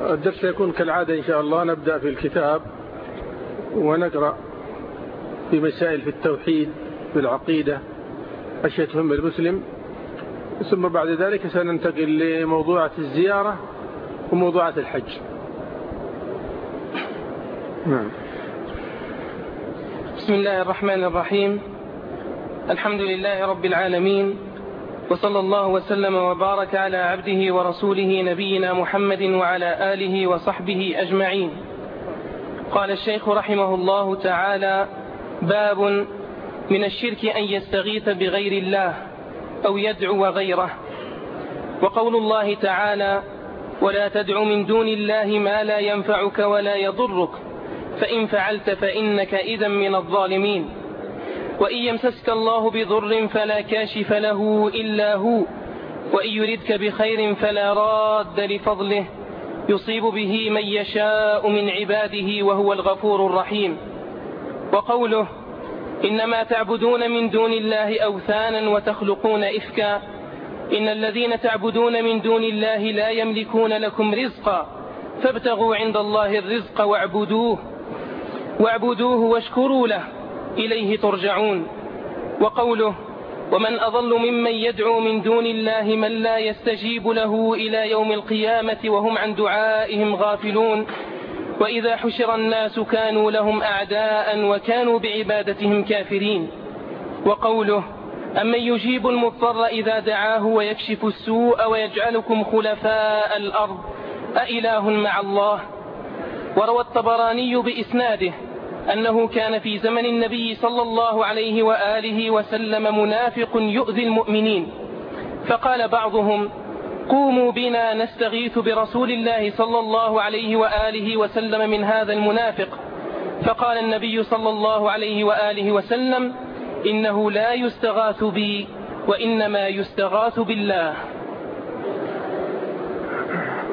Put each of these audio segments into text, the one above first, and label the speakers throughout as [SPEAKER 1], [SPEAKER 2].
[SPEAKER 1] الدرس سيكون كالعادة إن شاء الله. نبدأ في الكتاب ونقرأ في مسائل في التوحيد في العقيدة. أشياء تهم المسلم. ثم بعد ذلك سننتقل لموضوعة الزيارة وموضوعة الحج.
[SPEAKER 2] نعم. بسم الله الرحمن الرحيم. الحمد لله رب العالمين. وصلى الله وسلم وبارك على عبده ورسوله نبينا محمد وعلى آله وصحبه أجمعين. قال الشيخ رحمه الله تعالى باب من الشرك أن يستغيث بغير الله أو يدعو غيره. وقول الله تعالى ولا تدع من دون الله ما لا ينفعك ولا يضرك فإن فعلت فإنك إذا من الظالمين. وإن يمسسك الله بضر فلا كاشف له إلا هو وإن يردك بخير فلا راد لفضله يصيب به من يشاء من عباده وهو الغفور الرحيم. وقوله إنما تعبدون من دون الله أوثانا وتخلقون إفكا إن الذين تعبدون من دون الله لا يملكون لكم رزقا فابتغوا عند الله الرزق واعبدوه واعبدوه واشكروا له. إليه ترجعون. وقوله ومن أضل ممن يدعو من دون الله من لا يستجيب له إلى يوم القيامة وهم عن دعائهم غافلون. وإذا حشر الناس كانوا لهم أعداء وكانوا بعبادتهم كافرين. وقوله أمن يجيب المضطر إذا دعاه ويكشف السوء ويجعلكم خلفاء الأرض؟ أإله مع الله؟ وروى الطبراني بإسناده أنه كان في زمن النبي صلى الله عليه وآله وسلم منافق يؤذي المؤمنين. فقال بعضهم قوموا بنا نستغيث برسول الله صلى الله عليه وآله وسلم من هذا المنافق. فقال النبي صلى الله عليه وآله وسلم إنه لا يستغاث بي وإنما يستغاث بالله.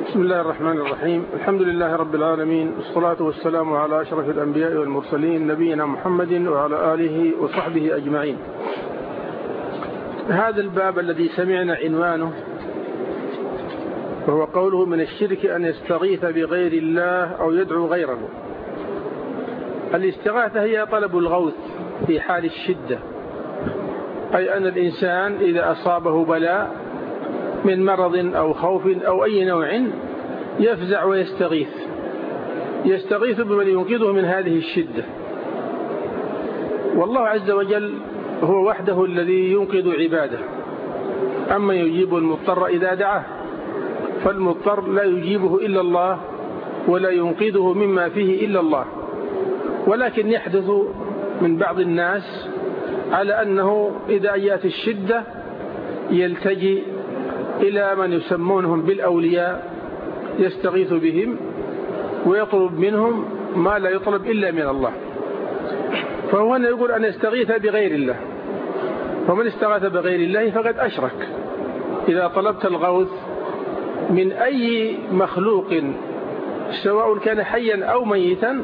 [SPEAKER 1] بسم الله الرحمن الرحيم. الحمد لله رب العالمين والصلاة والسلام على أشرف الأنبياء والمرسلين نبينا محمد وعلى آله وصحبه أجمعين. هذا الباب الذي سمعنا عنوانه وهو قوله من الشرك أن يستغيث بغير الله أو يدعو غيره. الاستغاثة هي طلب الغوث في حال الشدة أي أن الإنسان إذا أصابه بلاء من مرض أو خوف أو أي نوع يفزع ويستغيث. يستغيث بمن ينقذه من هذه الشدة. والله عز وجل هو وحده الذي ينقذ عباده. أما يجيب المضطر إذا دعاه فالمضطر لا يجيبه إلا الله ولا ينقذه مما فيه إلا الله. ولكن يحدث من بعض الناس على أنه إذا جاءت الشدة يلتجي إلى من يسمونهم بالأولياء يستغيث بهم ويطلب منهم ما لا يطلب إلا من الله. فهو هنا يقول أن يستغيث بغير الله. ومن استغاث بغير الله فقد أشرك. إذا طلبت الغوث من أي مخلوق سواء كان حيا أو ميتا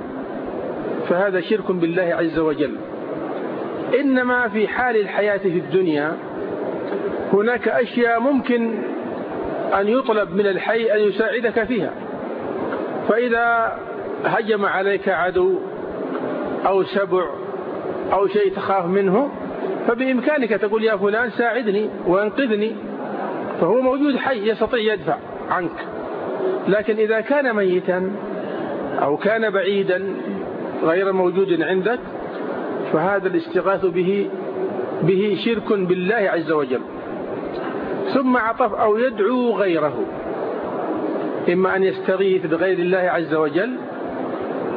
[SPEAKER 1] فهذا شرك بالله عز وجل. إنما في حال الحياة في الدنيا هناك أشياء ممكن أن يطلب من الحي أن يساعدك فيها. فإذا هجم عليك عدو أو سبع أو شيء تخاف منه فبإمكانك تقول يا فلان ساعدني وأنقذني فهو موجود حي يستطيع يدفع عنك. لكن إذا كان ميتا أو كان بعيدا غير موجود عندك فهذا الاستغاث به به شرك بالله عز وجل. ثم عطف أو يدعو غيره. إما أن يستغيث بغير الله عز وجل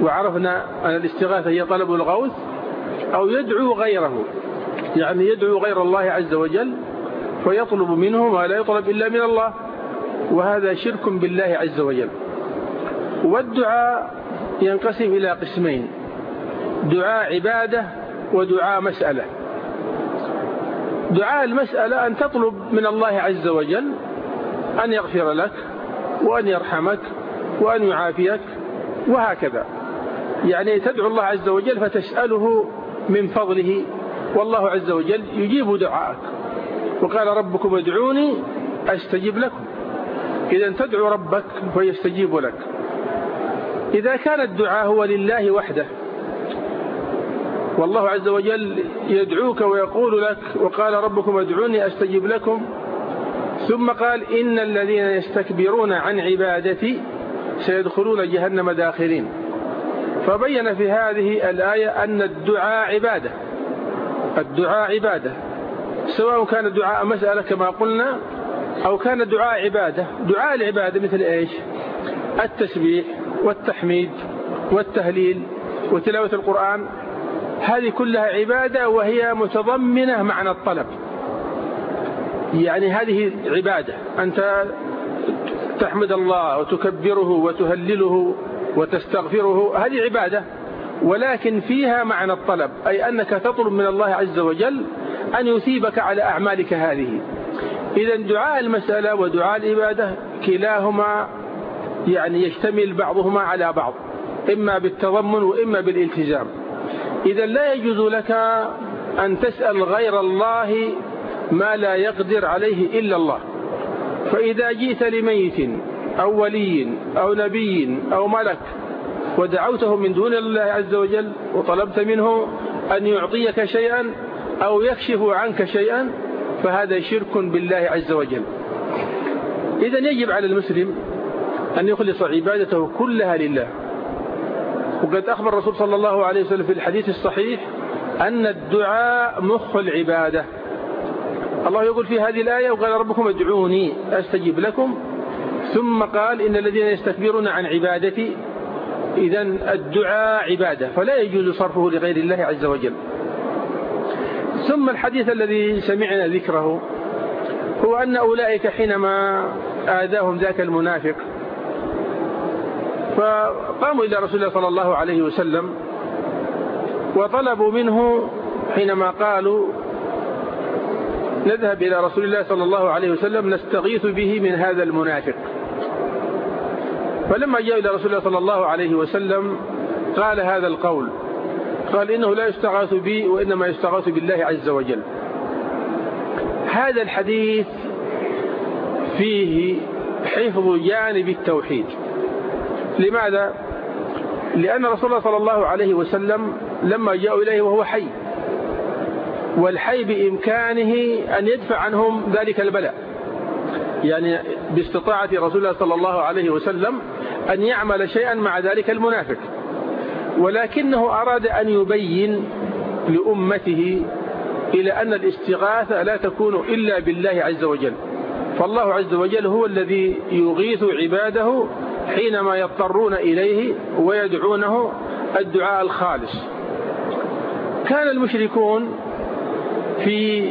[SPEAKER 1] وعرفنا أن الاستغاثة هي طلب الغوث أو يدعو غيره. يعني يدعو غير الله عز وجل فيطلب منه ما لا يطلب إلا من الله. وهذا شرك بالله عز وجل. والدعاء ينقسم إلى قسمين دعاء عبادة ودعاء مسألة. دعاء المسألة أن تطلب من الله عز وجل أن يغفر لك وأن يرحمك وأن يعافيك وهكذا. يعني تدعو الله عز وجل فتسأله من فضله والله عز وجل يجيب دعاءك. وقال ربكم ادعوني أستجب لكم. إذا تدعو ربك فيستجيب لك. إذا كان الدعاء هو لله وحده والله عز وجل يدعوك ويقول لك وقال ربكم ادعوني أستجب لكم. ثم قال إن الذين يستكبرون عن عبادتي سيدخلون جهنم داخرين. فبين في هذه الآية أن الدعاء عبادة. الدعاء عبادة. سواء كان الدعاء مسألة كما قلنا أو كان الدعاء عبادة. دعاء العبادة مثل إيش؟ التسبيح والتحميد والتهليل وتلاوة القرآن هذه كلها عبادة وهي متضمنة معنى الطلب. يعني هذه عبادة. أنت تحمد الله وتكبره وتهلله وتستغفره هذه عبادة. ولكن فيها معنى الطلب أي أنك تطلب من الله عز وجل أن يثيبك على أعمالك هذه. إذا دعاء المسألة ودعاء العبادة كلاهما يعني يشتمل بعضهما على بعض إما بالتضمن وإما بالالتزام. إذا لا يجوز لك أن تسأل غير الله ما لا يقدر عليه إلا الله. فإذا جئت لميت أو ولي أو نبي أو ملك ودعوته من دون الله عز وجل وطلبت منه أن يعطيك شيئا أو يكشف عنك شيئا فهذا شرك بالله عز وجل. إذا يجب على المسلم أن يخلص عبادته كلها لله. وقد أخبر الرسول صلى الله عليه وسلم في الحديث الصحيح أن الدعاء مخ العبادة. الله يقول في هذه الآية وقال ربكم ادعوني أستجيب لكم. ثم قال إن الذين يستكبرون عن عبادتي إذا الدعاء عبادة فلا يجوز صرفه لغير الله عز وجل. ثم الحديث الذي سمعنا ذكره هو أن أولئك حينما آذاهم ذاك المنافق فقاموا إلى رسول الله صلى الله عليه وسلم وطلبوا منه حينما قالوا نذهب إلى رسول الله صلى الله عليه وسلم نستغيث به من هذا المنافق. فلما جاء إلى رسول الله صلى الله عليه وسلم قال هذا القول قال إنه لا يستغاث بي وإنما يستغاث بالله عز وجل. هذا الحديث فيه حفظ جانب التوحيد. لماذا؟ لأن رسول الله صلى الله عليه وسلم لما جاءوا إليه وهو حي. والحي بإمكانه أن يدفع عنهم ذلك البلاء. يعني باستطاعة رسول الله صلى الله عليه وسلم أن يعمل شيئا مع ذلك المنافق. ولكنه أراد أن يبين لأمته إلى أن الاستغاثة لا تكون إلا بالله عز وجل. فالله عز وجل هو الذي يغيث عباده حينما يضطرون إليه ويدعونه الدعاء الخالص. كان المشركون في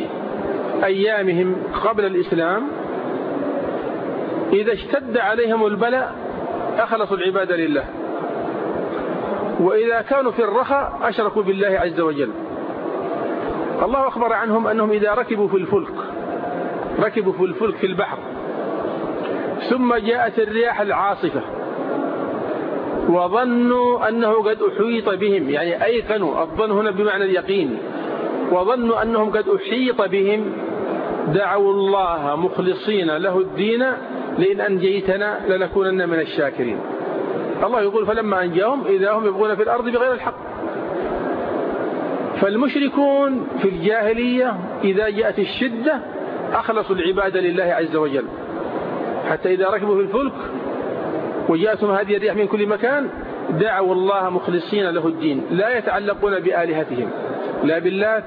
[SPEAKER 1] أيامهم قبل الإسلام إذا اشتد عليهم البلاء أخلصوا العبادة لله. وإذا كانوا في الرخاء أشركوا بالله عز وجل. الله أخبر عنهم أنهم إذا ركبوا في الفلك ركبوا في الفلك في البحر ثم جاءت الرياح العاصفة. وظنوا أنه قد أحيط بهم يعني أيقنوا الظن هنا بمعنى اليقين. وظنوا أنهم قد أحيط بهم. دعوا الله مخلصين له الدين لئن أنجيتنا لنكونن من الشاكرين. الله يقول فلما أنجاهم إذا هم يبغون في الأرض بغير الحق. فالمشركون في الجاهلية إذا جاءت الشدة أخلصوا العبادة لله عز وجل. حتى إذا ركبوا في الفلك وجاءتهم هذه الرياح من كل مكان دعوا الله مخلصين له الدين لا يتعلقون بآلهتهم لا باللات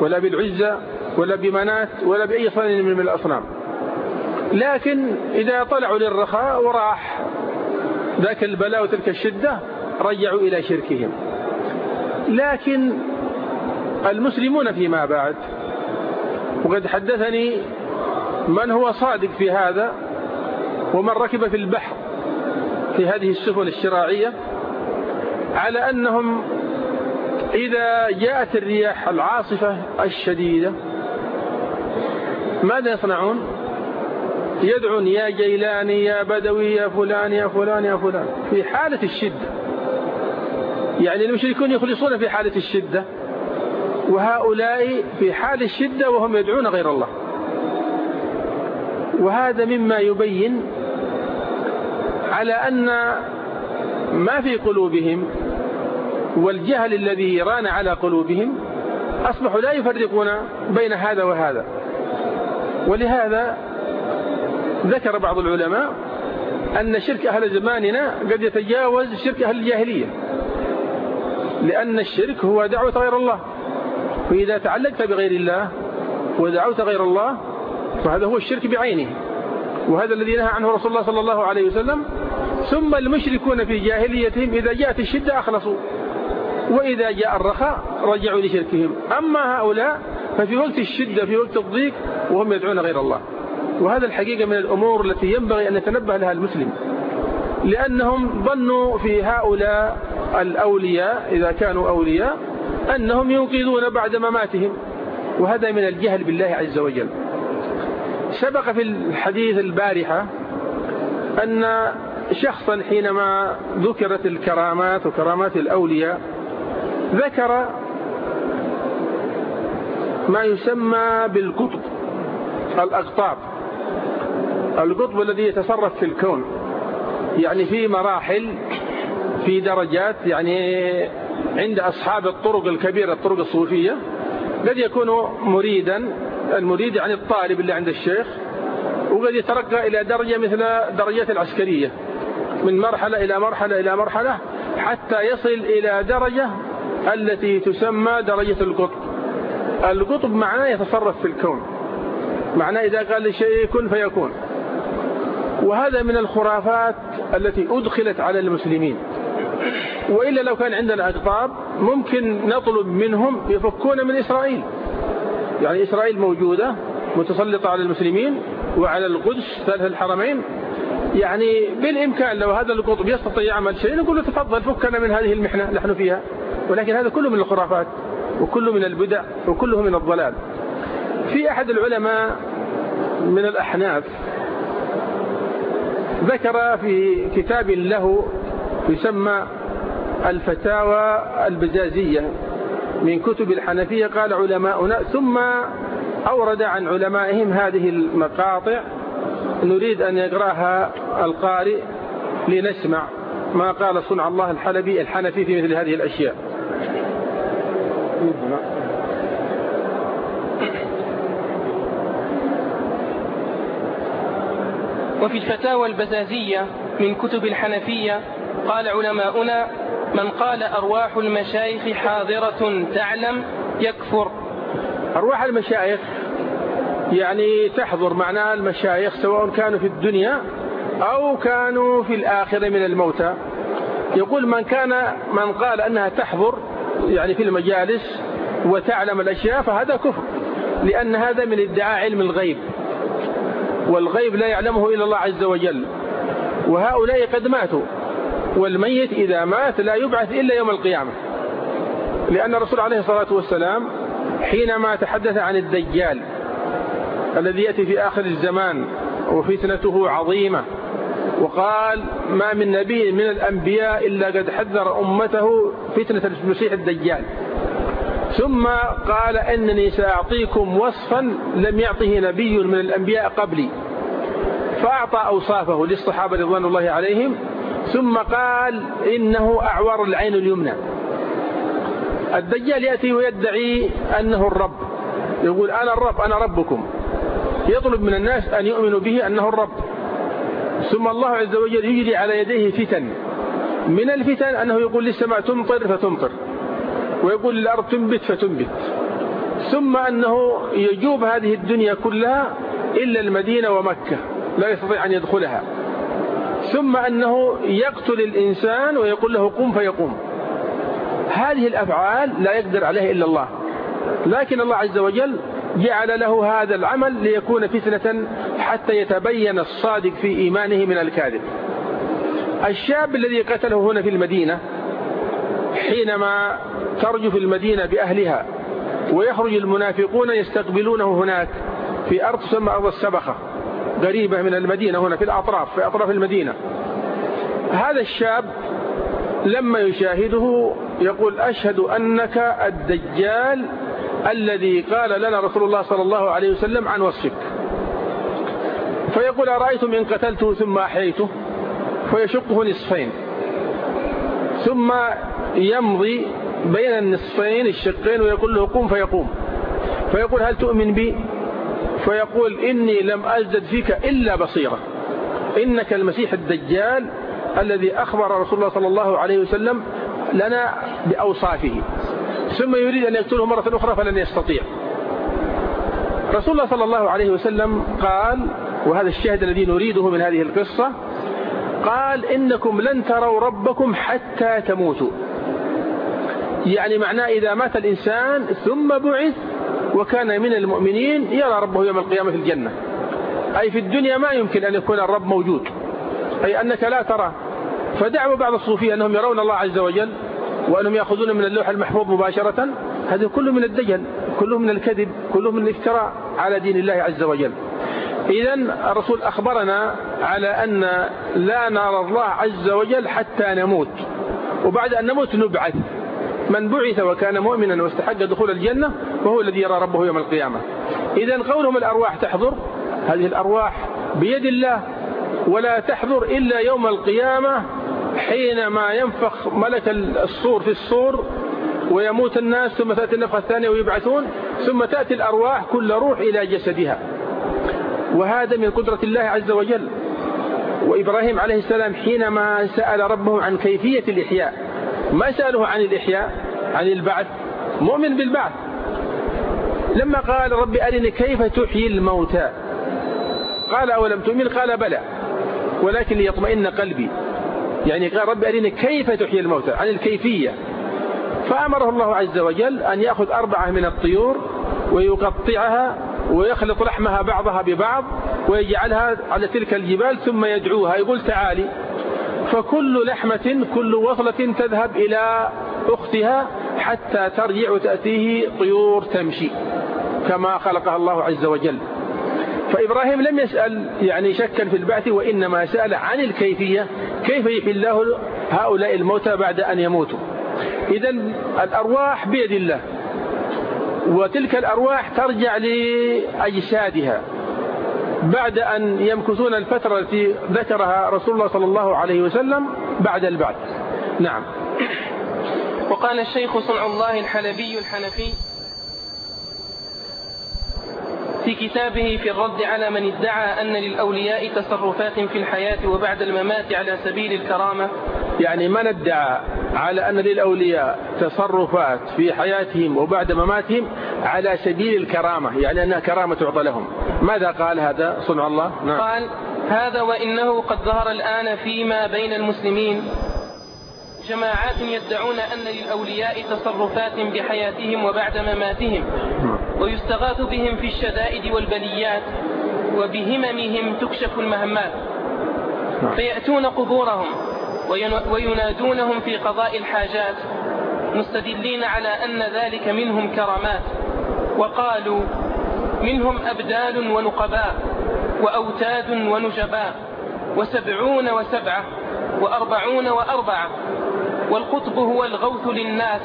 [SPEAKER 1] ولا بالعزة ولا بمنات ولا بأي صنم من الأصنام. لكن إذا طلعوا للرخاء وراح ذاك البلاء وتلك الشدة رجعوا إلى شركهم. لكن المسلمون فيما بعد وقد حدثني من هو صادق في هذا ومن ركب في البحر في هذه السفن الشراعية على أنهم إذا جاءت الرياح العاصفة الشديدة ماذا يصنعون؟ يدعون يا جيلاني يا بدوي يا فلان يا فلان يا فلان. في حالة الشدة. يعني المشركون يخلصون في حالة الشدة. وهؤلاء في حال الشدة وهم يدعون غير الله. وهذا مما يبين على أن ما في قلوبهم والجهل الذي ران على قلوبهم أصبحوا لا يفرقون بين هذا وهذا. ولهذا ذكر بعض العلماء أن شرك أهل زماننا قد يتجاوز شرك أهل الجاهلية لأن الشرك هو دعوة غير الله. فإذا تعلقت بغير الله ودعوت غير الله فهذا هو الشرك بعينه. وهذا الذي نهى عنه رسول الله صلى الله عليه وسلم ثم المشركون في جاهليتهم إذا جاءت الشدة أخلصوا وإذا جاء الرخاء رجعوا لشركهم. أما هؤلاء ففي وقت الشدة في وقت الضيق وهم يدعون غير الله. وهذا الحقيقة من الأمور التي ينبغي أن يتنبه لها المسلم. لأنهم ظنوا في هؤلاء الأولياء إذا كانوا أولياء أنهم ينقذون بعد مماتهم. وهذا من الجهل بالله عز وجل. سبق في الحديث البارحة أن شخصا حينما ذكرت الكرامات وكرامات الأولياء ذكر ما يسمى بالقطب الأقطاب. القطب الذي يتصرف في الكون يعني في مراحل في درجات يعني عند أصحاب الطرق الكبيرة الطرق الصوفية قد يكون مريدا المريد يعني الطالب اللي عند الشيخ وقد يترقى إلى درجة مثل درجات العسكرية. من مرحلة إلى مرحلة إلى مرحلة حتى يصل إلى درجة التي تسمى درجة القطب. القطب معناه يتصرف في الكون. معناه إذا قال لشيء كن فيكون. وهذا من الخرافات التي أدخلت على المسلمين. وإلا لو كان عندنا أقطاب ممكن نطلب منهم يفكون من إسرائيل. يعني إسرائيل موجودة متسلطة على المسلمين وعلى القدس ثلاث الحرمين. يعني بالإمكان لو هذا القطب يستطيع يعمل شيء نقول له تفضل فكنا من هذه المحنة نحن فيها. ولكن هذا كله من الخرافات وكله من البدع وكله من الضلال. في أحد العلماء من الأحناف ذكر في كتاب له يسمى الفتاوى البزازية من كتب الحنفية قال علماؤنا ثم أورد عن علمائهم هذه المقاطع نريد أن يقرأها القارئ لنسمع ما قال صنع الله الحلبي الحنفي في مثل هذه الأشياء.
[SPEAKER 2] وفي الفتاوى البزازية من كتب الحنفية قال علماؤنا من قال أرواح المشايخ حاضرة تعلم يكفر.
[SPEAKER 1] أرواح المشايخ؟ يعني تحضر معناه المشايخ سواء كانوا في الدنيا أو كانوا في الآخرة من الموتى. يقول من كان من قال أنها تحضر يعني في المجالس وتعلم الأشياء فهذا كفر لأن هذا من ادعاء علم الغيب والغيب لا يعلمه إلا الله عز وجل وهؤلاء قد ماتوا والميت إذا مات لا يبعث إلا يوم القيامة لأن الرسول عليه الصلاة والسلام حينما تحدث عن الدجال الذي يأتي في آخر الزمان وفتنته عظيمة. وقال ما من نبي من الأنبياء إلا قد حذر أمته فتنة المسيح الدجال. ثم قال إنني سأعطيكم وصفا لم يعطه نبي من الأنبياء قبلي. فأعطى أوصافه للصحابة رضوان الله عليهم. ثم قال إنه أعور العين اليمنى. الدجال يأتي ويدعي أنه الرب. يقول أنا الرب أنا ربكم. يطلب من الناس أن يؤمنوا به أنه الرب. ثم الله عز وجل يجري على يديه فتن. من الفتن أنه يقول للسماء تمطر فتمطر ويقول للأرض تنبت فتنبت. ثم أنه يجوب هذه الدنيا كلها إلا المدينة ومكة لا يستطيع أن يدخلها. ثم أنه يقتل الإنسان ويقول له قم فيقوم. هذه الأفعال لا يقدر عليها إلا الله. لكن الله عز وجل جعل له هذا العمل ليكون فتنة حتى يتبين الصادق في إيمانه من الكاذب. الشاب الذي قتله هنا في المدينة حينما ترجف المدينة بأهلها ويخرج المنافقون يستقبلونه هناك في أرض تسمى أرض السبخة قريبة من المدينة هنا في الأطراف في أطراف المدينة. هذا الشاب لما يشاهده يقول أشهد أنك الدجال الذي قال لنا رسول الله صلى الله عليه وسلم عن وصفك. فيقول أرأيتم إن قتلته ثم أحييته؟ فيشقه نصفين. ثم يمضي بين النصفين الشقين ويقول له قم فيقوم. فيقول هل تؤمن بي؟ فيقول إني لم أزدد فيك إلا بصيرة. إنك المسيح الدجال الذي أخبر رسول الله صلى الله عليه وسلم لنا بأوصافه. ثم يريد أن يقتله مرة أخرى فلن يستطيع. رسول الله صلى الله عليه وسلم قال وهذا الشاهد الذي نريده من هذه القصة قال إنكم لن تروا ربكم حتى تموتوا. يعني معناه إذا مات الإنسان ثم بعث وكان من المؤمنين يرى ربه يوم القيامة في الجنة. أي في الدنيا ما يمكن أن يكون الرب موجود. أي أنك لا ترى. فدعوا بعض الصوفية أنهم يرون الله عز وجل وأنهم يأخذون من اللوح المحفوظ مباشرة. هذا كله من الدجل كله من الكذب كله من الافتراء على دين الله عز وجل. إذا الرسول أخبرنا على أن لا نرى الله عز وجل حتى نموت. وبعد أن نموت نبعث. من بعث وكان مؤمنا واستحق دخول الجنة وهو الذي يرى ربه يوم القيامة. إذا قولهم الأرواح تحضر. هذه الأرواح بيد الله. ولا تحضر إلا يوم القيامة. حينما ينفخ ملك الصور في الصور ويموت الناس ثم تأتي النفخة الثانية ويبعثون ثم تأتي الأرواح كل روح إلى جسدها. وهذا من قدرة الله عز وجل. وإبراهيم عليه السلام حينما سأل ربه عن كيفية الإحياء ما سأله عن الإحياء؟ عن البعث. مؤمن بالبعث. لما قال رب أرني كيف تحيي الموتى؟ قال أولم تؤمن؟ قال بلى. ولكن ليطمئن قلبي. يعني قال رب أرني كيف تحيي الموتى عن الكيفية. فأمره الله عز وجل أن يأخذ أربعة من الطيور ويقطعها ويخلط لحمها بعضها ببعض ويجعلها على تلك الجبال ثم يدعوها. يقول تعالي فكل لحمة كل وصلة تذهب إلى أختها حتى ترجع وتأتيه طيور تمشي كما خلقها الله عز وجل. فإبراهيم لم يسأل يعني شكا في البعث وإنما سأل عن الكيفية. كيف يحيي الله هؤلاء الموتى بعد أن يموتوا؟ إذا الأرواح بيد الله وتلك الأرواح ترجع لأجسادها بعد أن يمكثون الفترة التي ذكرها رسول الله صلى الله عليه وسلم بعد البعث. نعم.
[SPEAKER 2] وقال الشيخ صنع الله الحلبي الحنفي في كتابه في الرد على من ادعى أن للأولياء تصرفات في الحياة وبعد الممات على سبيل الكرامة.
[SPEAKER 1] يعني من ادعى على أن للأولياء تصرفات في حياتهم وبعد مماتهم على سبيل الكرامة يعني أنها كرامة تعطى لهم. ماذا قال هذا؟ صنع الله.
[SPEAKER 2] نعم. قال هذا وإنه قد ظهر الآن فيما بين المسلمين. جماعات يدعون أن للأولياء تصرفات بحياتهم وبعد مماتهم. ويستغاث بهم في الشدائد والبليات وبهممهم تكشف المهمات. فيأتون قبورهم وينادونهم في قضاء الحاجات مستدلين على أن ذلك منهم كرامات. وقالوا منهم أبدال ونقباء وأوتاد ونجباء وسبعون وسبعة وأربعون وأربعة والقطب هو الغوث للناس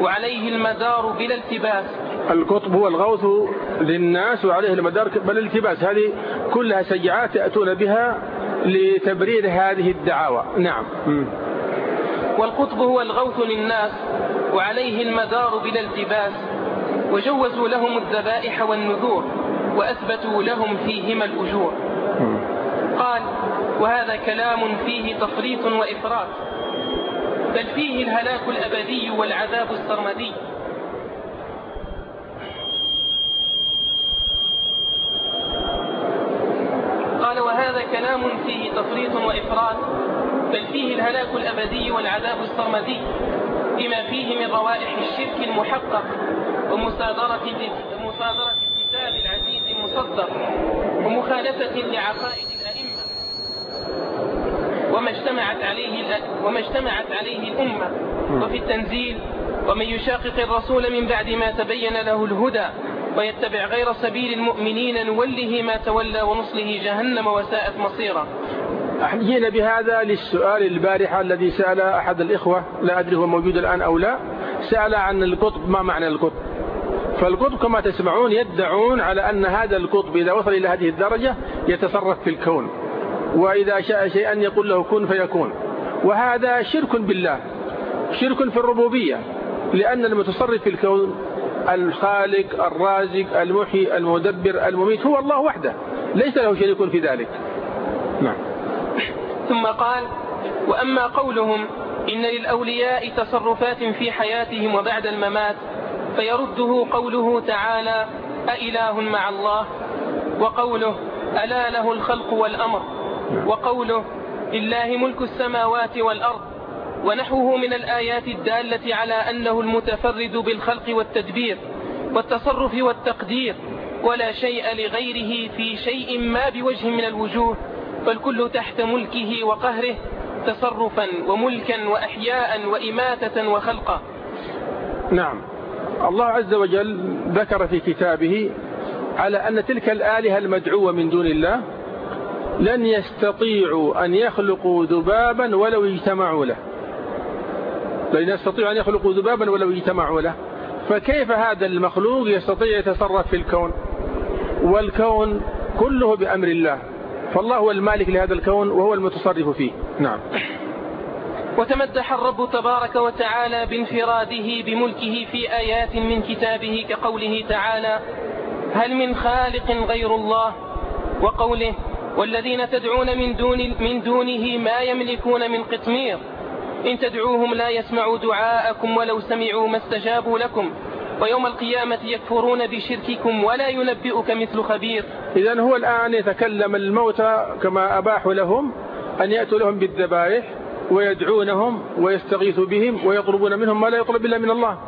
[SPEAKER 2] وعليه المدار بلا التباس.
[SPEAKER 1] القطب هو الغوث للناس وعليه المدار بلا التباس. هذه كلها سجعات يأتون بها لتبرير هذه الدعاوى. نعم.
[SPEAKER 2] والقطب هو الغوث للناس وعليه المدار بلا التباس وجوزوا لهم الذبائح والنذور وأثبتوا لهم فيهما الأجور. قال وهذا كلام فيه تفريط وإفراط بل فيه الهلاك الأبدي والعذاب السرمدي قال كلام فيه تفريط وإفراط بل فيه الهلاك الأبدي والعذاب السرمدي بما فيه من روائح الشرك المحقق ومصادرة مصادرة الكتاب العزيز المصدر ومخالفة لعقائد الأئمة. وما اجتمعت عليه وما اجتمعت عليه الأمة. وفي التنزيل ومن يشاقق الرسول من بعد ما تبين له الهدى ويتبع غير سبيل المؤمنين نوله ما تولى ونصله جهنم وساءت مصيرا.
[SPEAKER 1] جينا بهذا للسؤال البارحة الذي سأل أحد الإخوة لا أدري هو موجود الآن أو لا سأل عن القطب ما معنى القطب؟ فالقطب كما تسمعون يدعون على أن هذا القطب إذا وصل إلى هذه الدرجة يتصرف في الكون وإذا شاء شيئا يقول له كن فيكون. وهذا شرك بالله شرك في الربوبية لأن المتصرف في الكون الخالق الرازق المحيي المدبر المميت هو الله وحده. ليس له شريك في ذلك.
[SPEAKER 2] نعم. ثم قال وأما قولهم إن للأولياء تصرفات في حياتهم وبعد الممات فيرده قوله تعالى أإله مع الله؟ وقوله ألا له الخلق والأمر؟ وقوله لله ملك السماوات والأرض. ونحوه من الآيات الدالة على أنه المتفرد بالخلق والتدبير والتصرف والتقدير ولا شيء لغيره في شيء ما بوجه من الوجوه فالكل تحت ملكه وقهره تصرفا وملكا وأحياء وإماتة وخلقا.
[SPEAKER 1] نعم. الله عز وجل ذكر في كتابه على أن تلك الآلهة المدعوة من دون الله لن يستطيعوا أن يخلقوا ذبابا ولو اجتمعوا له. لن يستطيعوا أن يخلقوا ذبابا ولو اجتمعوا له. فكيف هذا المخلوق يستطيع يتصرف في الكون؟ والكون كله بأمر الله. فالله هو المالك لهذا الكون وهو المتصرف فيه. نعم.
[SPEAKER 2] وتمدح الرب تبارك وتعالى بانفراده بملكه في آيات من كتابه كقوله تعالى هل من خالق غير الله؟ وقوله والذين تدعون من, دون من دونه ما يملكون من قطمير. إن تدعوهم لا يسمعوا دعاءكم ولو سمعوا ما استجابوا لكم ويوم القيامة يكفرون بشرككم ولا ينبئك مثل خبير.
[SPEAKER 1] إذا هو الآن يتكلم الموتى كما أباحوا لهم أن يأتوا لهم بالذبائح ويدعونهم ويستغيثوا بهم ويطلبون منهم ما لا يطلب إلا من الله.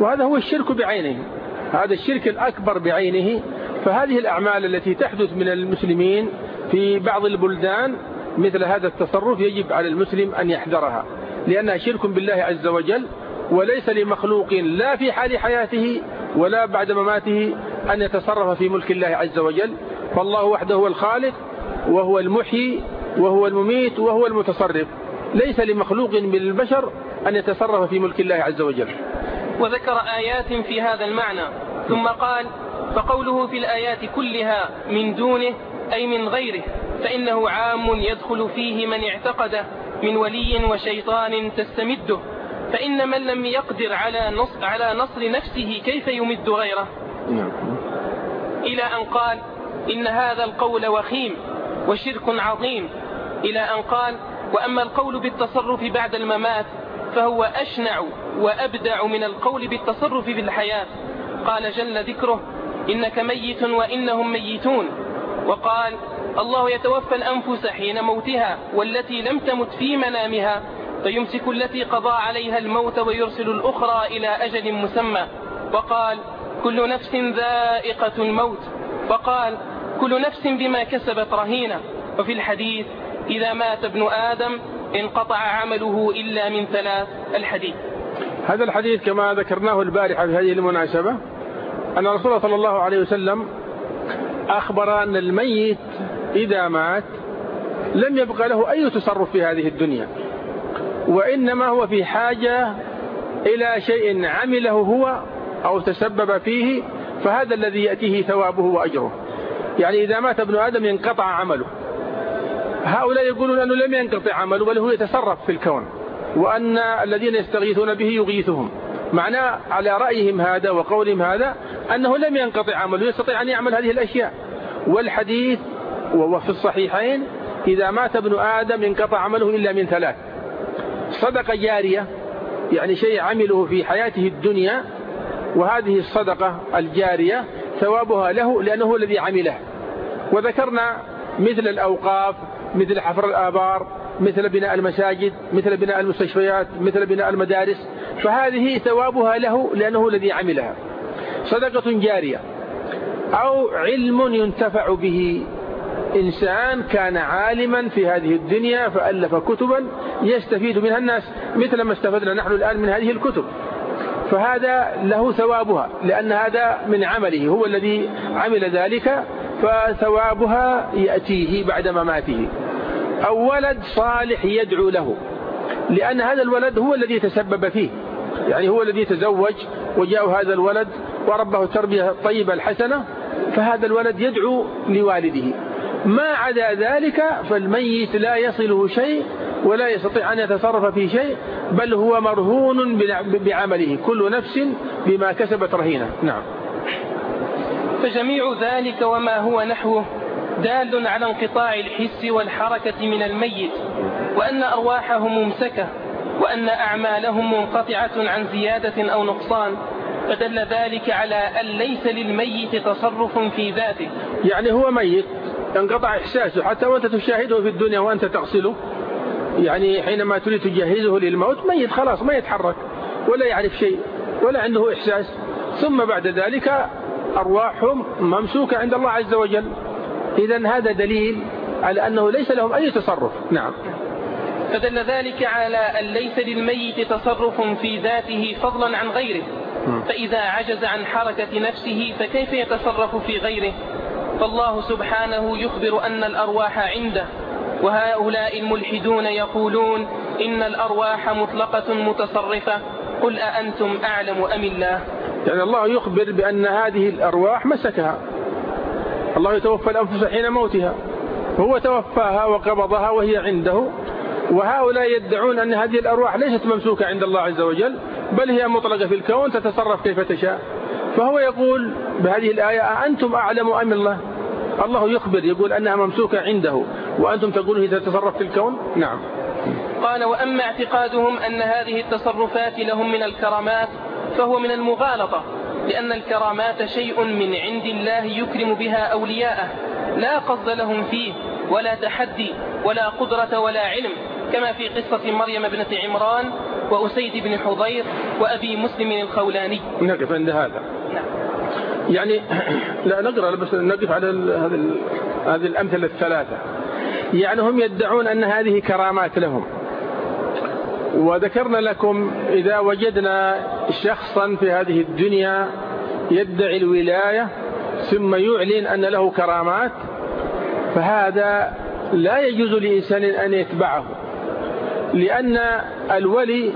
[SPEAKER 1] وهذا هو الشرك بعينه. هذا الشرك الأكبر بعينه. فهذه الأعمال التي تحدث من المسلمين في بعض البلدان مثل هذا التصرف يجب على المسلم أن يحذرها. لأنها شرك بالله عز وجل وليس لمخلوق لا في حال حياته ولا بعد مماته أن يتصرف في ملك الله عز وجل. فالله وحده هو الخالق وهو المحيي وهو المميت وهو المتصرف. ليس لمخلوق من البشر أن يتصرف في ملك الله عز وجل.
[SPEAKER 2] وذكر آيات في هذا المعنى ثم قال فقوله في الآيات كلها من دونه أي من غيره فإنه عام يدخل فيه من اعتقده من ولي وشيطان تستمده فإن من لم يقدر على نصر, على نصر نفسه كيف يمد غيره. إلى أن قال إن هذا القول وخيم وشرك عظيم. إلى أن قال وأما القول بالتصرف بعد الممات فهو أشنع وأبدع من القول بالتصرف في قال جل ذكره إنك ميت وإنهم ميتون. وقال الله يتوفى الأنفس حين موتها والتي لم تمت في منامها فيمسك التي قضى عليها الموت ويرسل الأخرى إلى أجل مسمى. وقال كل نفس ذائقة الموت. وقال كل نفس بما كسبت رهينة. وفي الحديث إذا مات ابن آدم انقطع عمله إلا من ثلاث الحديث.
[SPEAKER 1] هذا الحديث كما ذكرناه البارحة في هذه المناسبة أن رسول صلى الله عليه وسلم أخبر أن الميت إذا مات لم يبقى له أي تصرف في هذه الدنيا وإنما هو في حاجة إلى شيء عمله هو أو تسبب فيه فهذا الذي يأتيه ثوابه وأجره. يعني إذا مات ابن آدم ينقطع عمله. هؤلاء يقولون أنه لم ينقطع عمله بل هو يتصرف في الكون وأن الذين يستغيثون به يغيثهم. معناه على رأيهم هذا وقولهم هذا أنه لم ينقطع عمله يستطيع أن يعمل هذه الأشياء. والحديث وهو في الصحيحين إذا مات ابن آدم انقطع عمله إلا من ثلاث. صدقة جارية يعني شيء عمله في حياته الدنيا وهذه الصدقة الجارية ثوابها له لأنه هو الذي عمله. وذكرنا مثل الأوقاف مثل حفر الآبار مثل بناء المساجد مثل بناء المستشفيات مثل بناء المدارس فهذه ثوابها له لأنه الذي عملها. صدقة جارية أو علم ينتفع به. إنسان كان عالما في هذه الدنيا فألف كتبا يستفيد منها الناس مثل ما استفدنا نحن الآن من هذه الكتب. فهذا له ثوابها لأن هذا من عمله هو الذي عمل ذلك فثوابها يأتيه بعد مماته أو ولد صالح يدعو له لأن هذا الولد هو الذي تسبب فيه. يعني هو الذي تزوج وجاء هذا الولد وربه التربية الطيبة الحسنة فهذا الولد يدعو لوالده. ما عدا ذلك فالميت لا يصله شيء ولا يستطيع أن يتصرف في شيء بل هو مرهون بعمله كل نفس بما كسبت رهينة. نعم.
[SPEAKER 2] فجميع ذلك وما هو نحوه دال على انقطاع الحس والحركة من الميت وأن أرواحهم ممسكة وأن أعمالهم منقطعة عن زيادة أو نقصان فدل ذلك على أن ليس للميت تصرف في ذاته.
[SPEAKER 1] يعني هو ميت انقطع إحساسه. حتى وأنت تشاهده في الدنيا وأنت تغسله يعني حينما تريد تجهزه للموت ميت خلاص ما يتحرك ولا يعرف شيء ولا عنده إحساس. ثم بعد ذلك أرواحهم ممسوكة عند الله عز وجل. إذا هذا دليل على أنه ليس لهم أي تصرف. نعم.
[SPEAKER 2] فدل ذلك على أن ليس للميت تصرف في ذاته فضلا عن غيره. فإذا عجز عن حركة نفسه فكيف يتصرف في غيره؟ فالله سبحانه يخبر أن الأرواح عنده وهؤلاء الملحدون يقولون إن الأرواح مطلقة متصرفة قل أأنتم أعلم أم الله؟
[SPEAKER 1] يعني الله يخبر بأن هذه الأرواح مسكها. الله يتوفى الأنفس حين موتها. هو توفاها وقبضها وهي عنده وهؤلاء يدعون أن هذه الأرواح ليست ممسوكة عند الله عز وجل بل هي مطلقة في الكون تتصرف كيف تشاء. فهو يقول بهذه الآية أنتم أعلم أم الله؟ الله يخبر يقول أنها ممسوكة عنده وأنتم تقولون هي تتصرف في الكون؟ نعم.
[SPEAKER 2] قال وأما اعتقادهم أن هذه التصرفات لهم من الكرامات فهو من المغالطة لأن الكرامات شيء من عند الله يكرم بها أولياءه لا قصد لهم فيه ولا تحدي ولا قدرة ولا علم كما في قصة مريم ابنة عمران وأسيد بن حضير وأبي مسلم الخولاني.
[SPEAKER 1] نقف عند هذا. نعم. يعني لا نقرأ بس نقف على هذه الأمثلة الثلاثة. يعني هم يدعون أن هذه كرامات لهم. وذكرنا لكم إذا وجدنا شخصا في هذه الدنيا يدعي الولاية ثم يعلن أن له كرامات فهذا لا يجوز لإنسان أن يتبعه. لأن الولي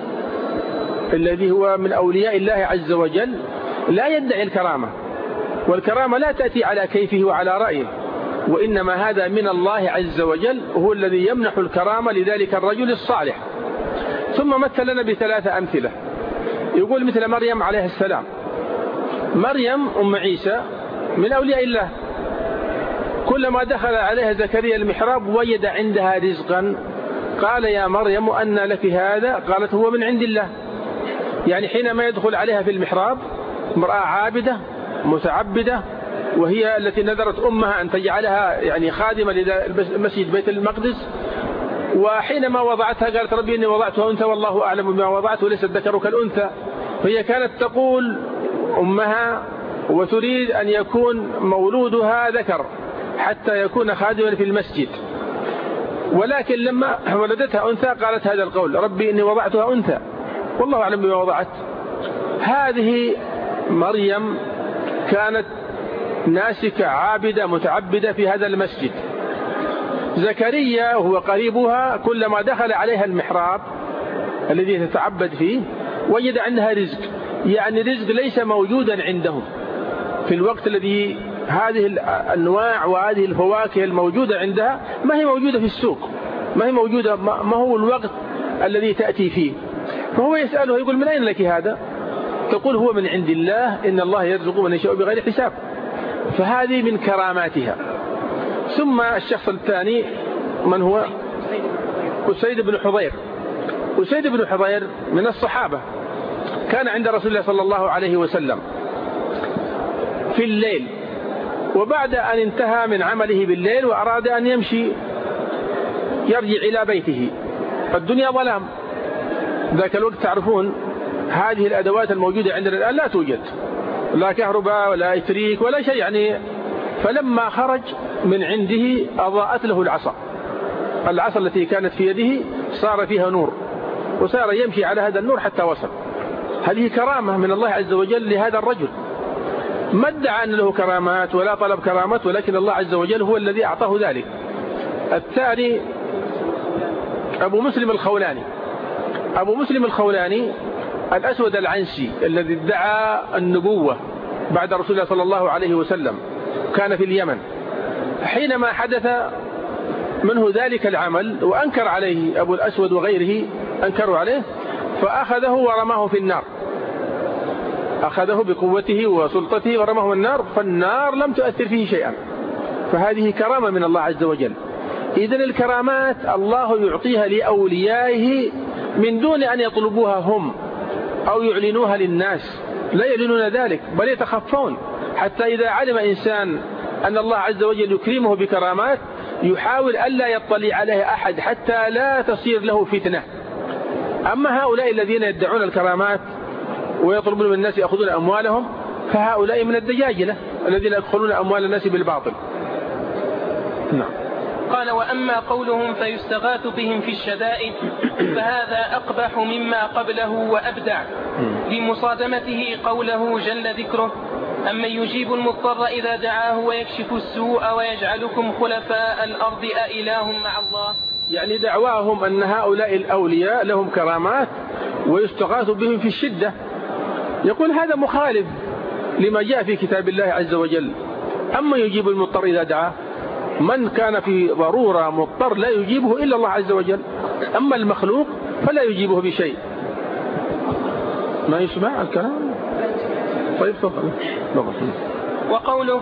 [SPEAKER 1] الذي هو من أولياء الله عز وجل لا يدعي الكرامة. والكرامة لا تأتي على كيفه وعلى رأيه وإنما هذا من الله عز وجل هو الذي يمنح الكرامة لذلك الرجل الصالح. ثم مثل لنا بثلاثة أمثلة. يقول مثل مريم عليه السلام مريم أم عيسى من أولياء الله. كلما دخل عليها زكريا المحراب وجد عندها رزقا. قال يا مريم أن لك هذا؟ قالت هو من عند الله. يعني حينما يدخل عليها في المحراب امرأة عابدة متعبدة وهي التي نذرت أمها أن تجعلها يعني خادمة لمسجد بيت المقدس. وحينما وضعتها قالت ربي إني وضعتها أنثى والله أعلم بما وضعت وليس الذكر كالأنثى فهي كانت تقول أمها وتريد أن يكون مولودها ذكر حتى يكون خادما في المسجد. ولكن لما ولدتها أنثى قالت هذا القول ربي إني وضعتها أنثى والله أعلم بما وضعت. هذه مريم كانت ناسكة عابدة متعبدة في هذا المسجد. زكريا هو قريبها كلما دخل عليها المحراب الذي تتعبد فيه وجد عندها رزق. يعني رزق ليس موجودا عندهم. في الوقت الذي هذه الأنواع وهذه الفواكه الموجودة عندها ما هي موجودة في السوق. ما هي موجودة ما هو الوقت الذي تأتي فيه. فهو يسأله يقول من أين لك هذا؟ تقول هو من عند الله إن الله يرزق من يشاء بغير حساب. فهذه من كراماتها. ثم الشخص الثاني من هو؟ أسيد بن حضير. أسيد بن حضير من الصحابة. كان عند رسول الله صلى الله عليه وسلم في الليل. وبعد أن انتهى من عمله بالليل وأراد أن يمشي يرجع إلى بيته. فالدنيا ظلام. ذاك الوقت تعرفون هذه الأدوات الموجودة عندنا الآن لا توجد. لا كهرباء ولا إتريك ولا شيء. يعني فلما خرج من عنده أضاءت له العصا. العصا التي كانت في يده صار فيها نور وصار يمشي على هذا النور حتى وصل. هذه كرامة من الله عز وجل لهذا الرجل. ما ادعى أن له كرامات ولا طلب كرامات ولكن الله عز وجل هو الذي أعطاه ذلك. الثاني أبو مسلم الخولاني. أبو مسلم الخولاني الأسود العنسي الذي ادعى النبوة بعد رسول الله صلى الله عليه وسلم كان في اليمن. حينما حدث منه ذلك العمل وأنكر عليه أبو الأسود وغيره أنكروا عليه فأخذه ورماه في النار. أخذه بقوته وسلطته ورماه النار فالنار لم تؤثر فيه شيئا. فهذه كرامة من الله عز وجل. إذن الكرامات الله يعطيها لأوليائه من دون أن يطلبوها هم. أو يعلنوها للناس. لا يعلنون ذلك بل يتخفون. حتى إذا علم إنسان أن الله عز وجل يكرمه بكرامات يحاول ألا يطلع عليه أحد حتى لا تصير له فتنة. أما هؤلاء الذين يدعون الكرامات ويطلبون من الناس يأخذون أموالهم فهؤلاء من الدجاجلة الذين يدخلون أموال الناس بالباطل.
[SPEAKER 2] نعم. قال وأما قولهم فيستغاث بهم في الشدائد فهذا أقبح مما قبله وأبدع. لمصادمته قوله جل ذكره أمن يجيب المضطر إذا دعاه ويكشف السوء ويجعلكم خلفاء الأرض أإله مع الله؟
[SPEAKER 1] يعني دعواهم أن هؤلاء الأولياء لهم كرامات ويستغاث بهم في الشدة. يقول هذا مخالف لما جاء في كتاب الله عز وجل أما يجيب المضطر إذا دعاه؟ من كان في ضرورة مضطر لا يجيبه إلا الله عز وجل. أما المخلوق فلا يجيبه بشيء. ما يسمع الكلام؟ طيب تفضل.
[SPEAKER 2] وقوله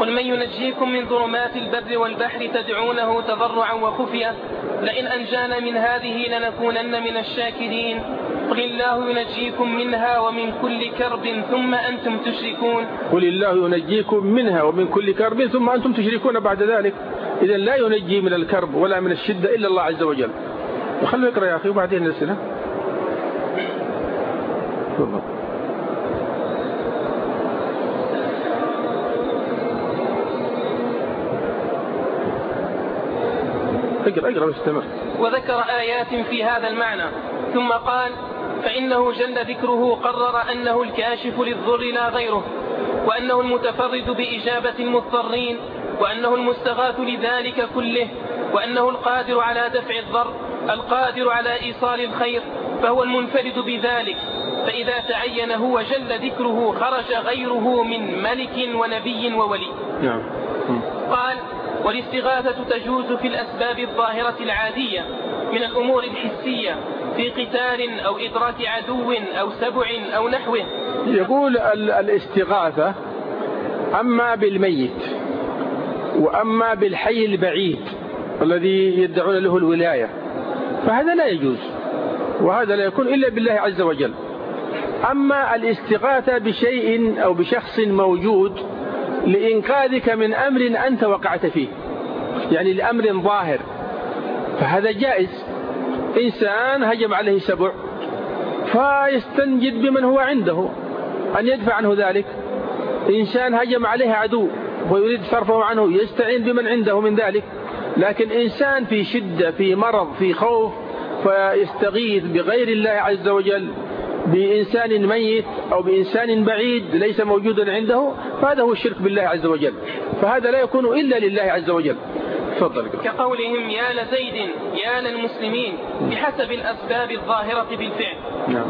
[SPEAKER 2] قل من ينجيكم من ظلمات البر والبحر تدعونه تضرعا وخفية لئن أنجانا من هذه لنكونن من الشاكرين. قل الله ينجيكم منها ومن كل كرب ثم أنتم تشركون.
[SPEAKER 1] قل الله ينجيكم منها ومن كل كرب ثم أنتم تشركون بعد ذلك. إذا لا ينجي من الكرب ولا من الشدة إلا الله عز وجل. خلوا يقرأ يا أخي وبعدين نسأله اقرأ اقرأ واستمر
[SPEAKER 2] وذكر آيات في هذا المعنى. ثم قال فإنه جل ذكره قرر أنه الكاشف للضر لا غيره وأنه المتفرد بإجابة المضطرين وأنه المستغاث لذلك كله وأنه القادر على دفع الضر القادر على إيصال الخير فهو المنفرد بذلك. فإذا تعين هو جل ذكره خرج غيره من ملك ونبي وولي. نعم. قال والاستغاثة تجوز في الأسباب الظاهرة العادية من الأمور الحسية في قتال أو إدراك عدو أو سبع أو نحوه.
[SPEAKER 1] يقول الاستغاثة أما بالميت وأما بالحي البعيد الذي يدعون له الولاية فهذا لا يجوز وهذا لا يكون إلا بالله عز وجل. أما الاستغاثة بشيء أو بشخص موجود لإنقاذك من أمر أنت وقعت فيه يعني لأمر ظاهر فهذا جائز. إنسان هجم عليه سبع فيستنجد بمن هو عنده أن يدفع عنه ذلك. إنسان هجم عليه عدو ويريد صرفه عنه يستعين بمن عنده من ذلك. لكن إنسان في شدة في مرض في خوف فيستغيث بغير الله عز وجل بإنسان ميت أو بإنسان بعيد ليس موجودا عنده فهذا هو الشرك بالله عز وجل. فهذا لا يكون إلا لله عز وجل.
[SPEAKER 2] كقولهم يا لزيد يا للمسلمين بحسب الأسباب الظاهرة بالفعل. نعم.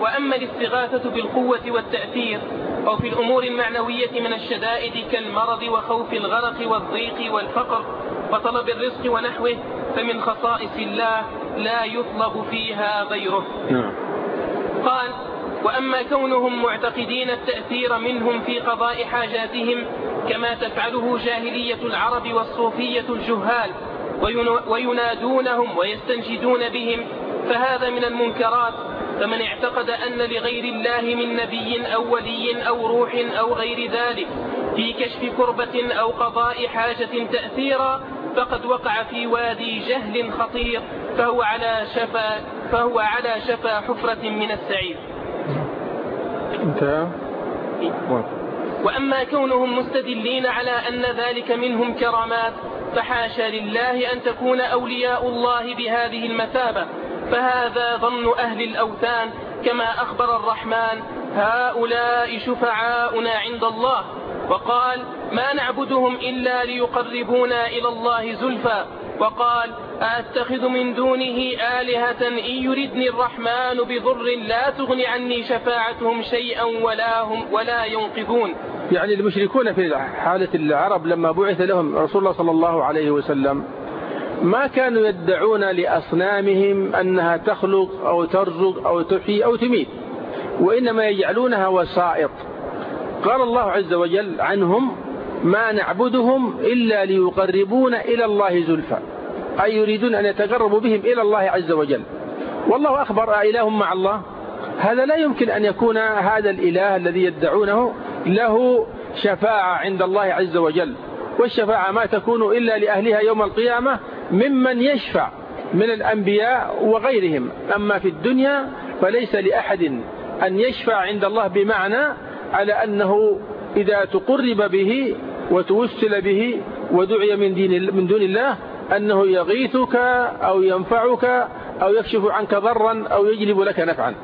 [SPEAKER 2] وأما الاستغاثة بالقوة والتأثير أو في الأمور المعنوية من الشدائد كالمرض وخوف الغرق والضيق والفقر وطلب الرزق ونحوه فمن خصائص الله لا يطلب فيها غيره. نعم. قال وأما كونهم معتقدين التأثير منهم في قضاء حاجاتهم كما تفعله جاهلية العرب والصوفية الجهال وينادونهم ويستنجدون بهم فهذا من المنكرات فمن اعتقد أن لغير الله من نبي أو ولي أو روح أو غير ذلك في كشف كربة أو قضاء حاجة تأثيرا فقد وقع في وادي جهل خطير فهو على شفا فهو على شفا حفرة من السعير. انتهى وأما كونهم مستدلين على أن ذلك منهم كرامات فحاشا لله أن تكون أولياء الله بهذه المثابة. فهذا ظن أهل الأوثان كما أخبر الرحمن هؤلاء شفعاؤنا عند الله. وقال ما نعبدهم إلا ليقربونا إلى الله زلفى. وقال أتخذ من دونه آلهة إن يردني الرحمن بضر لا تغن عني شفاعتهم شيئا ولا هم ولا ينقذون.
[SPEAKER 1] يعني المشركون في حالة العرب لما بعث لهم رسول الله صلى الله عليه وسلم ما كانوا يدعون لأصنامهم أنها تخلق أو ترزق أو تحيي أو تميت وإنما يجعلونها وسائط. قال الله عز وجل عنهم ما نعبدهم إلا ليقربون إلى الله زلفى. أي يريدون أن يتقربوا بهم إلى الله عز وجل. والله أخبر إله مع الله. هذا لا يمكن أن يكون هذا الإله الذي يدعونه له شفاعة عند الله عز وجل. والشفاعة ما تكون إلا لأهلها يوم القيامة ممن يشفع من الأنبياء وغيرهم. أما في الدنيا فليس لأحد أن يشفع عند الله بمعنى على أنه إذا تقرب به وتوسل به ودعي من, دين من دون الله أنه يغيثك أو ينفعك أو يكشف عنك ضرا أو يجلب لك نفعا.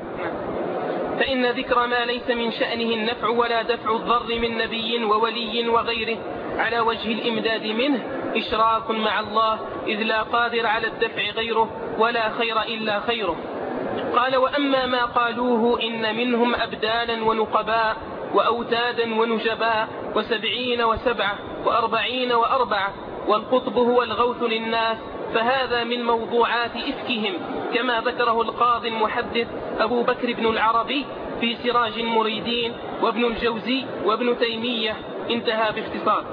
[SPEAKER 2] فإن ذكر ما ليس من شأنه النفع ولا دفع الضر من نبي وولي وغيره على وجه الإمداد منه إشراك مع الله إذ لا قادر على الدفع غيره ولا خير إلا خيره. قال وأما ما قالوه إن منهم أبدالا ونقباء وأوتادا ونجباء وسبعين وسبعة وأربعين وأربعة والقطب هو الغوث للناس فهذا من موضوعات إفكهم كما ذكره القاضي المحدث أبو بكر بن العربي في سراج المريدين وابن الجوزي وابن تيمية. انتهى باختصار.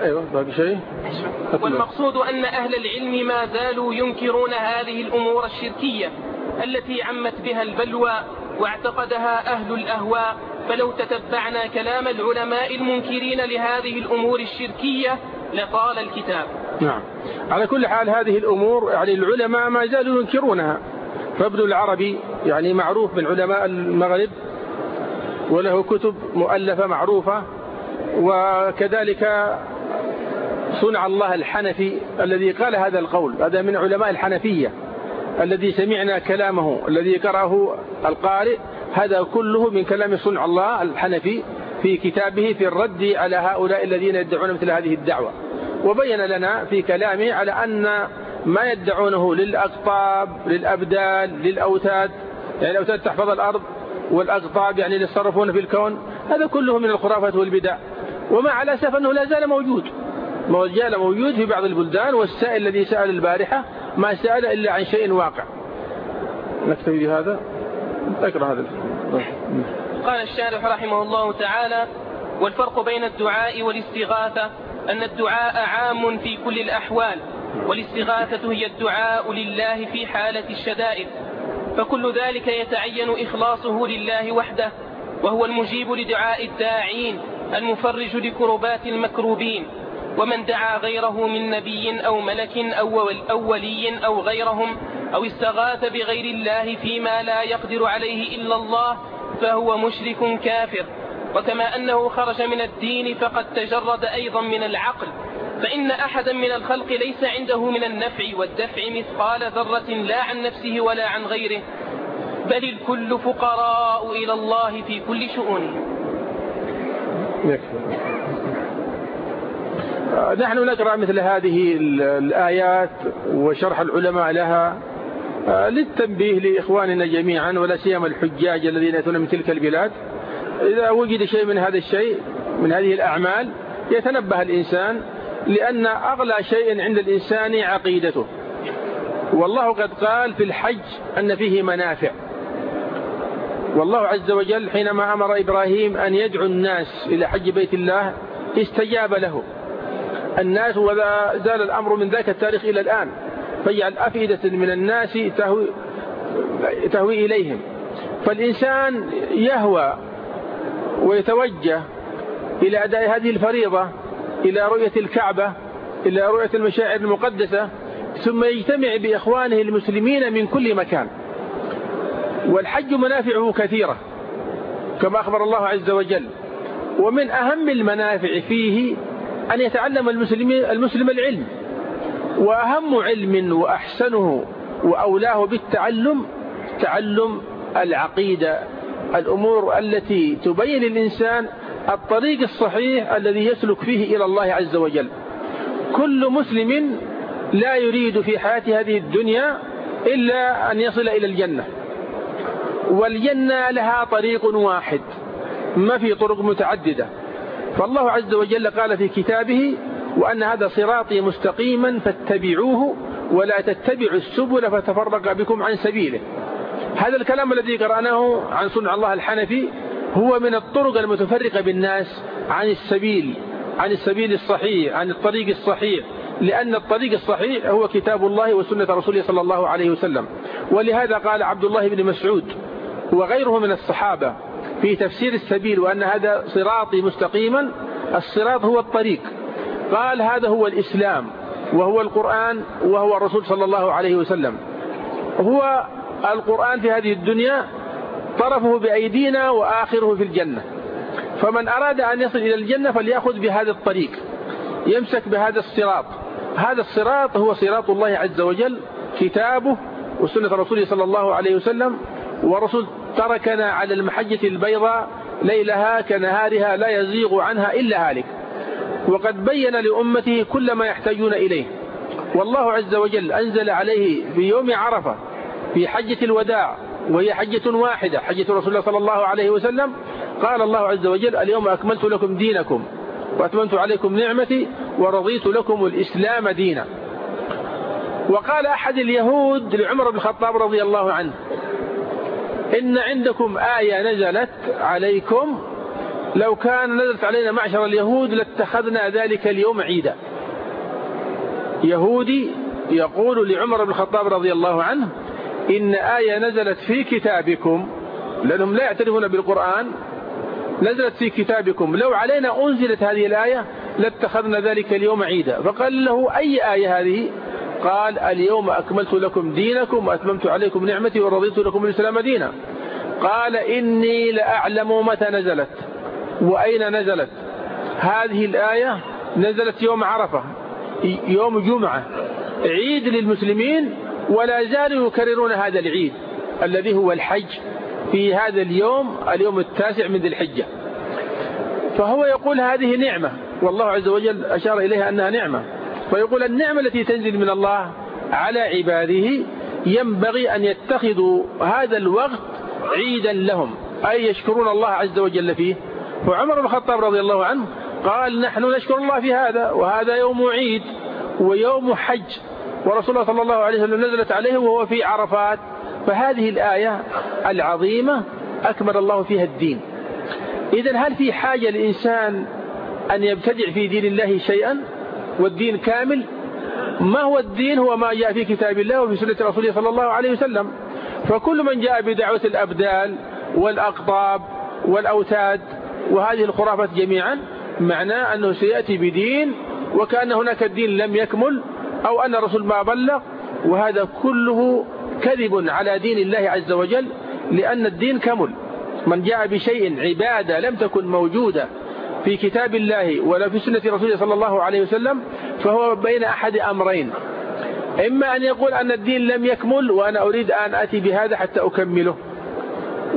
[SPEAKER 1] أيوه باقي شيء؟
[SPEAKER 2] والمقصود أن أهل العلم ما زالوا ينكرون هذه الأمور الشركية التي عمت بها البلوى واعتقدها أهل الأهواء فلو تتبعنا كلام العلماء المنكرين لهذه الأمور الشركية لطال الكتاب.
[SPEAKER 1] نعم. على كل حال هذه الأمور يعني العلماء ما زالوا ينكرونها. فابن العربي يعني معروف من علماء المغرب وله كتب مؤلفة معروفة وكذلك صنع الله الحنفي الذي قال هذا القول. هذا من علماء الحنفية الذي سمعنا كلامه الذي قرأه القارئ هذا كله من كلام صنع الله الحنفي في كتابه في الرد على هؤلاء الذين يدعون مثل هذه الدعوة. وبين لنا في كلامه على أن ما يدعونه للأقطاب للأبدال للأوتاد يعني الأوتاد تحفظ الأرض والأقطاب يعني يتصرفون في الكون هذا كله من الخرافات والبدع. ومع الأسف أنه لا زال موجود. ما زال موجود في بعض البلدان والسائل الذي سأل البارحة ما سأل إلا عن شيء واقع. نكتفي بهذا. أقرأ هذا.
[SPEAKER 2] قال الشارح رحمه الله تعالى والفرق بين الدعاء والاستغاثة أن الدعاء عام في كل الأحوال والاستغاثة هي الدعاء لله في حالة الشدائد فكل ذلك يتعين إخلاصه لله وحده وهو المجيب لدعاء الداعين المفرج لكربات المكروبين. ومن دعا غيره من نبي أو ملك أو ولي أو غيرهم أو استغاث بغير الله فيما لا يقدر عليه إلا الله فهو مشرك كافر. وكما أنه خرج من الدين فقد تجرد أيضا من العقل. فإن أحدا من الخلق ليس عنده من النفع والدفع مثقال ذرة لا عن نفسه ولا عن غيره بل الكل فقراء إلى الله في كل شؤونه.
[SPEAKER 1] نحن نقرأ مثل هذه الآيات وشرح العلماء لها آه، للتنبيه لإخواننا جميعا ولا سيما الحجاج الذين يأتون من تلك البلاد. إذا وجد شيء من هذا الشيء من هذه الأعمال يتنبه الإنسان لأن أغلى شيء عند الإنسان عقيدته. والله قد قال في الحج أن فيه منافع. والله عز وجل حينما أمر إبراهيم أن يدعو الناس إلى حج بيت الله استجاب له. الناس ولا زال الأمر من ذاك التاريخ إلى الآن. فيجعل أفئدة من الناس تهوي, تهوي إليهم. فالإنسان يهوى ويتوجه إلى أداء هذه الفريضة إلى رؤية الكعبة إلى رؤية المشاعر المقدسة ثم يجتمع بإخوانه المسلمين من كل مكان. والحج منافعه كثيرة كما أخبر الله عز وجل. ومن أهم المنافع فيه أن يتعلم المسلم, المسلم العلم. وأهم علم وأحسنه وأولاه بالتعلم تعلم العقيدة الأمور التي تبين الإنسان الطريق الصحيح الذي يسلك فيه إلى الله عز وجل. كل مسلم لا يريد في حياة هذه الدنيا إلا أن يصل إلى الجنة. والجنة لها طريق واحد ما في طرق متعددة. فالله عز وجل قال في كتابه وأن هذا صراطي مستقيما فاتبعوه ولا تتبعوا السبل فتفرق بكم عن سبيله. هذا الكلام الذي قرأناه عن صنع الله الحنفي هو من الطرق المتفرقة بالناس عن السبيل عن السبيل الصحيح عن الطريق الصحيح لأن الطريق الصحيح هو كتاب الله وسنة رسوله صلى الله عليه وسلم. ولهذا قال عبد الله بن مسعود وغيره من الصحابة في تفسير السبيل وأن هذا صراطي مستقيما الصراط هو الطريق. قال هذا هو الإسلام وهو القرآن وهو الرسول صلى الله عليه وسلم. هو القرآن في هذه الدنيا طرفه بأيدينا وآخره في الجنة. فمن أراد أن يصل إلى الجنة فليأخذ بهذا الطريق يمسك بهذا الصراط. هذا الصراط هو صراط الله عز وجل كتابه وسنة رسوله صلى الله عليه وسلم ورسول تركنا على المحجة البيضاء ليلها كنهارها لا يزيغ عنها إلا هالك. وقد بين لأمته كل ما يحتاجون إليه. والله عز وجل أنزل عليه في يوم عرفة في حجة الوداع وهي حجة واحدة حجة رسول الله صلى الله عليه وسلم. قال الله عز وجل اليوم أكملت لكم دينكم وأتممت عليكم نعمتي ورضيت لكم الإسلام دينا. وقال أحد اليهود لعمر بن الخطاب رضي الله عنه إن عندكم آية نزلت عليكم لو كان نزلت علينا معشر اليهود لاتخذنا ذلك اليوم عيدا. يهودي يقول لعمر بن الخطاب رضي الله عنه إن آية نزلت في كتابكم لأنهم لا يعترفون بالقرآن نزلت في كتابكم لو علينا أنزلت هذه الآية لاتخذنا ذلك اليوم عيدا. فقال له أي آية هذه؟ قال اليوم أكملت لكم دينكم وأتممت عليكم نعمتي ورضيت لكم الإسلام دينا. قال إني لأعلم متى نزلت وأين نزلت. هذه الآية نزلت يوم عرفة يوم جمعة. عيد للمسلمين ولا زالوا يكررون هذا العيد الذي هو الحج في هذا اليوم اليوم التاسع من ذي الحجة. فهو يقول هذه نعمة. والله عز وجل أشار إليها أنها نعمة. فيقول النعمة التي تنزل من الله على عباده ينبغي أن يتخذوا هذا الوقت عيدا لهم أي يشكرون الله عز وجل فيه. وعمر بن الخطاب رضي الله عنه قال نحن نشكر الله في هذا وهذا يوم عيد ويوم حج ورسول الله صلى الله عليه وسلم نزلت عليه وهو في عرفات. فهذه الآية العظيمة أكمل الله فيها الدين. إذا هل في حاجة الإنسان أن يبتدع في دين الله شيئا؟ والدين كامل ما هو الدين؟ هو ما جاء في كتاب الله وفي سنة رسوله صلى الله عليه وسلم. فكل من جاء بدعوة الأبدال والأقطاب والأوتاد وهذه الخرافات جميعا معناه أنه سيأتي بدين وكأن هناك الدين لم يكمل أو أن الرسول ما بلغ وهذا كله كذب على دين الله عز وجل لأن الدين كمل. من جاء بشيء عبادة لم تكن موجودة في كتاب الله ولا في سنة رسوله صلى الله عليه وسلم فهو بين أحد أمرين. إما أن يقول أن الدين لم يكمل وأنا أريد أن أتي بهذا حتى أكمله.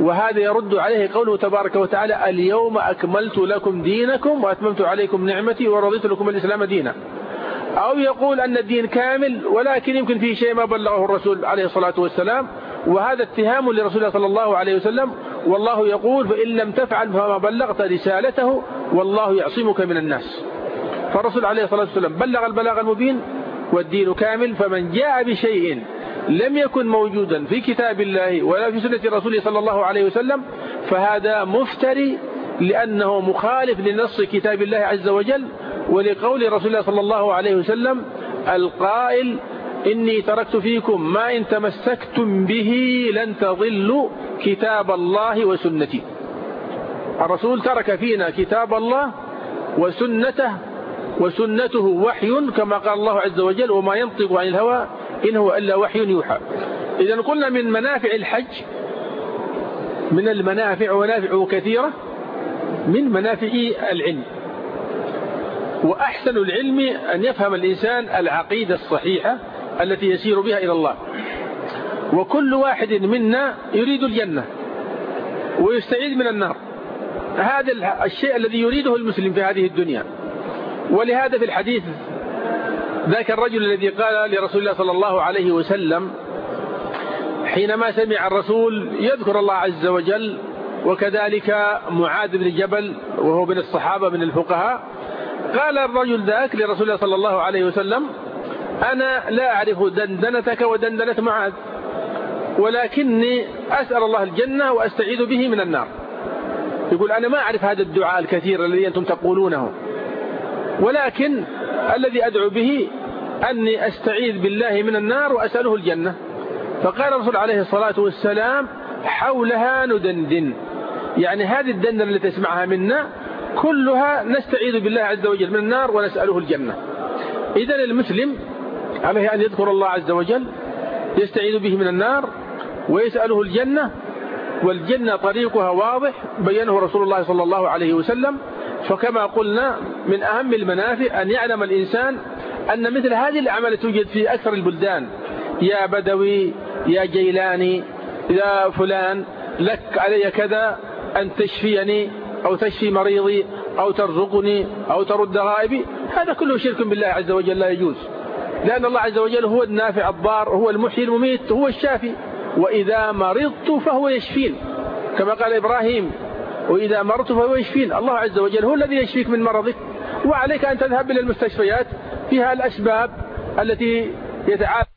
[SPEAKER 1] وهذا يرد عليه قوله تبارك وتعالى اليوم أكملت لكم دينكم وأتممت عليكم نعمتي ورضيت لكم الإسلام دينا. أو يقول أن الدين كامل ولكن يمكن فيه شيء ما بلغه الرسول عليه الصلاة والسلام. وهذا اتهام لرسول الله صلى الله عليه وسلم. والله يقول فإن لم تفعل فما بلغت رسالته والله يعصمك من الناس. فالرسول عليه الصلاة والسلام بلغ البلاغ المبين والدين كامل فمن جاء بشيء لم يكن موجودا في كتاب الله ولا في سنة رسوله صلى الله عليه وسلم فهذا مفتري لأنه مخالف لنص كتاب الله عز وجل ولقول رسول الله صلى الله عليه وسلم القائل إني تركت فيكم ما إن تمسكتم به لن تضلوا كتاب الله وسنتي. الرسول ترك فينا كتاب الله وسنته وسنته وحي كما قال الله عز وجل وما ينطق عن الهوى إن هو إلا وحي يوحى. إذا قلنا من منافع الحج من المنافع ونافعه كثيرة من منافع العلم. وأحسن العلم أن يفهم الإنسان العقيدة الصحيحة التي يسير بها إلى الله. وكل واحد منا يريد الجنة ويستعيد من النار. هذا الشيء الذي يريده المسلم في هذه الدنيا. ولهذا في الحديث ذاك الرجل الذي قال لرسول الله صلى الله عليه وسلم حينما سمع الرسول يذكر الله عز وجل وكذلك معاذ بن جبل وهو من الصحابة من الفقهاء قال الرجل ذاك لرسول الله صلى الله عليه وسلم أنا لا أعرف دندنتك ودندنة معاذ ولكني أسأل الله الجنة وأستعيذ به من النار. يقول أنا ما أعرف هذا الدعاء الكثير الذي أنتم تقولونه. ولكن الذي أدعو به أني أستعيذ بالله من النار وأسأله الجنة. فقال الرسول عليه الصلاة والسلام حولها ندندن. يعني هذه الدندنة التي تسمعها منا كلها نستعيذ بالله عز وجل من النار ونسأله الجنة. إذا المسلم عليه أن يذكر الله عز وجل يستعيذ به من النار ويسأله الجنة والجنة طريقها واضح بينه رسول الله صلى الله عليه وسلم. فكما قلنا من أهم المنافع أن يعلم الإنسان أن مثل هذه الأعمال توجد في أكثر البلدان. يا بدوي يا جيلاني يا فلان لك علي كذا أن تشفيني أو تشفي مريضي أو ترزقني أو ترد غائبي. هذا كله شرك بالله عز وجل لا يجوز. لأن الله عز وجل هو النافع الضار هو المحيي المميت هو الشافي. وإذا مرضت فهو يشفين كما قال إبراهيم وإذا مرضت فهو يشفين. الله عز وجل هو الذي يشفيك من مرضك وعليك أن تذهب إلى المستشفيات. فيها الأسباب التي يتعالى